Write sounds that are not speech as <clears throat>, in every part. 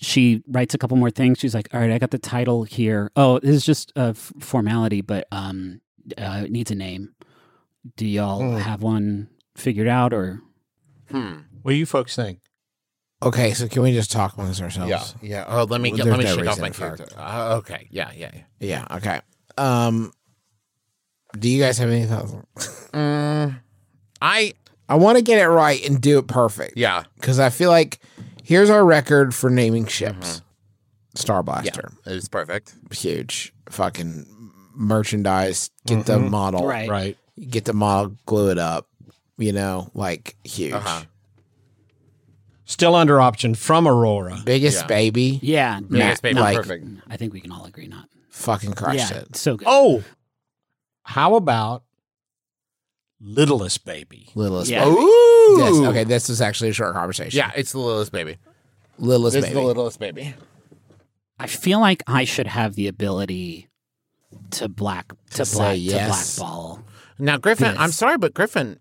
she writes a couple more things. She's like, "All right, I got the title here. Oh, this is just a f- formality, but um, uh, it needs a name. Do y'all Hmm. have one figured out, or Hmm. What do you folks think? Okay, so can we just talk amongst ourselves? Yeah. Yeah. Oh, let me Well, get, let me no shake off my character. Uh, okay. Yeah. Yeah. yeah. Yeah. Okay. Um, do you guys have any thoughts? Mm, I I want to get it right and do it perfect. yeah. because I feel like here's our record for naming ships. Star Blaster, It was perfect. huge fucking merchandise. Get the model, Right. Right. Get the model, glue it up. You know, like huge. Uh-huh. Still under option from Aurora. Biggest Yeah. baby, yeah, Biggest baby. like- perfect. I think we can all agree not. fucking crushed yeah, it. so good. Oh, how about Littlest Baby? Littlest Yeah. baby. Ooh. Yes, okay, this is actually a short conversation. Yeah. It's the littlest baby. littlest This baby. is the littlest baby. I feel like I should have the ability to black to, say black yes. to blackball. Now, Griffin, Yes. I'm sorry, but Griffin,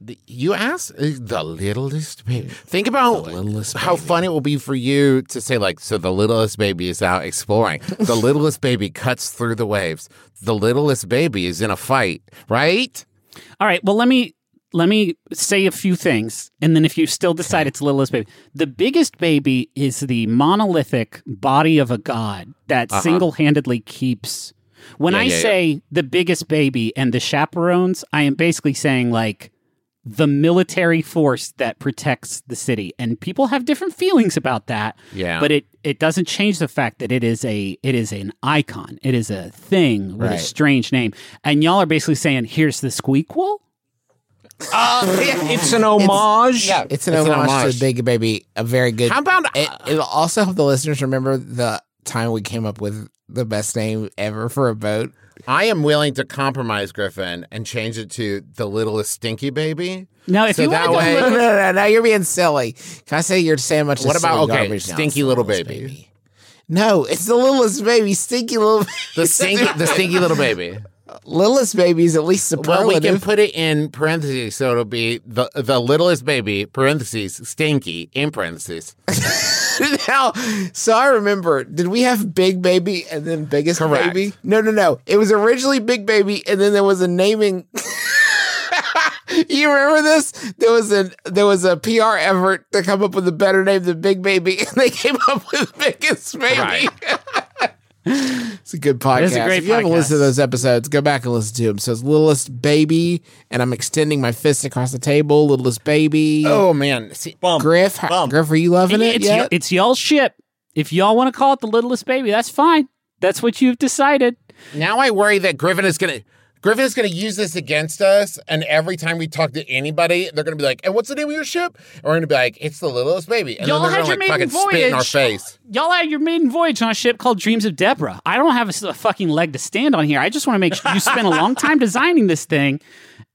the- you asked uh, the littlest baby. Think about littlest how baby. fun it will be for you to say, like, so the littlest baby is out exploring. the <laughs> littlest baby cuts through the waves. The littlest baby is in a fight, right? All right. Well, let me let me say a few things, and then if you still decide it's littlest baby, the biggest baby is the monolithic body of a god that Uh-huh. single handedly keeps. When Yeah, I yeah, yeah. say the biggest baby and the chaperones, I am basically saying like the military force that protects the city, and people have different feelings about that. Yeah. But it it doesn't change the fact that it is a it is an icon. It is a thing with a strange name. And y'all are basically saying, here's the squeakquel? Uh, <laughs> it's an homage. yeah. It's an It's an homage, to the Big Baby. A very good. How about It, it'll also help the listeners remember the time we came up with the best name ever for a boat. I am willing to compromise Griffin and change it to the littlest stinky baby. Now, if So you that want way- to <laughs> No, no, no, no, no, you're being silly. Can I say you're saying much? What about- okay, garbage stinky It's little littlest baby. No, it's the littlest baby, stinky little. The stinky, the stinky little baby. <laughs> littlest baby is at least Well, we can put it in parentheses, so it'll be the the littlest baby parentheses stinky in parentheses. <laughs> <laughs> now, so I remember, did we have Big Baby and then Biggest Correct. Baby? No, no, no. It was originally Big Baby, and then there was a naming. <laughs> you remember this? There was a there was a PR effort to come up with a better name than Big Baby, <laughs> and they came up with Biggest Baby. Right. <laughs> it's a good podcast. a great if you haven't podcast. listened to those episodes, go back and listen to them. So it's Littlest Baby, and I'm extending my fist across the table. Littlest Baby. Oh man, see, Bump. Griff, Bump. Griff, are you loving it it's, yet? y- it's y'all's ship. If y'all want to call it the littlest baby, that's fine. That's what you've decided. now I worry that Griffin is gonna. Griffin is going to use this against us, and every time we talk to anybody, they're going to be like, "And what's the name of your ship?" And we're going to be like, "It's the littlest baby," and Y'all then they're had going to your like maiden fucking spit in our voyage. face. Y'all had your maiden voyage on a ship called Dreams of Deborah. I don't have a fucking leg to stand on here. I just want to make sure you spent a long time designing this thing,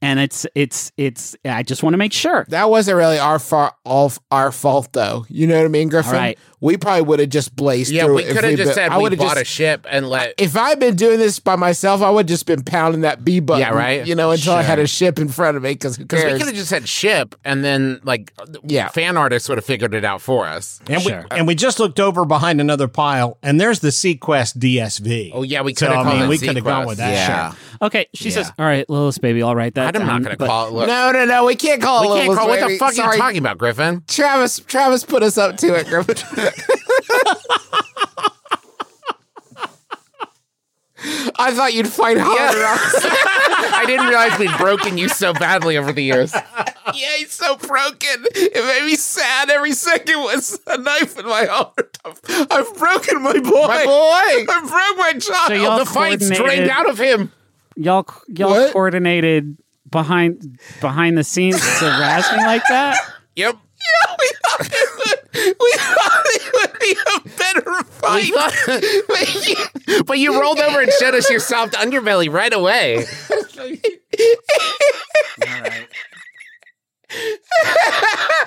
and it's it's it's. I just want to make sure. That wasn't really our far off our fault though. You know what I mean, Griffin? All right. We probably would have just blazed Yeah, through we if could have just been- said I we bought just, a ship and let. If I'd been doing this by myself, I would have just been pounding that B button. Yeah, right? You know, until I had a ship in front of me because who Because we could have just said ship, and then like, Yeah. fan artists would have figured it out for us. And Sure. we and we just looked over behind another pile, and there's the seaQuest DSV. Oh yeah, we could have I mean, we could have gone with that. yeah. Sure. Okay, she says, "All right, littlest baby, I'll write that." I'm not going to call it. Look, No, no, no. We can't call we it. can't Littlest call. What the Baby. fuck are you talking about, Griffin? Travis, Travis put us up to it, Griffin. <laughs> I thought you'd fight harder. <laughs> I didn't realize we'd broken you so badly over the years. yeah, he's so broken. It made me sad. Every second was a knife in my heart. I've, I've broken my boy. My boy, I broke my child. So the fight's drained out of him. y'all y'all What? coordinated behind behind the scenes to razz me like that. Yep. Yeah, we thought it would, we thought it would be a better We fight. thought- <laughs> But you- but you rolled over and showed us your soft underbelly right away. <laughs> <laughs> All right.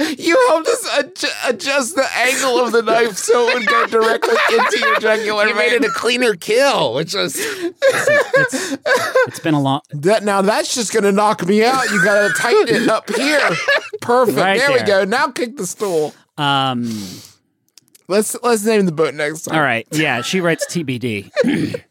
You helped us adju- adjust the angle of the knife so it would go directly into your jugular You made it a cleaner kill, which was It's it's been a long. That now that's just gonna knock me out. You gotta tighten it up here. Perfect. Right there, we go. Now kick the stool. Um, Let's let's name the boat next time. All right. Yeah, she writes TBD. <clears throat>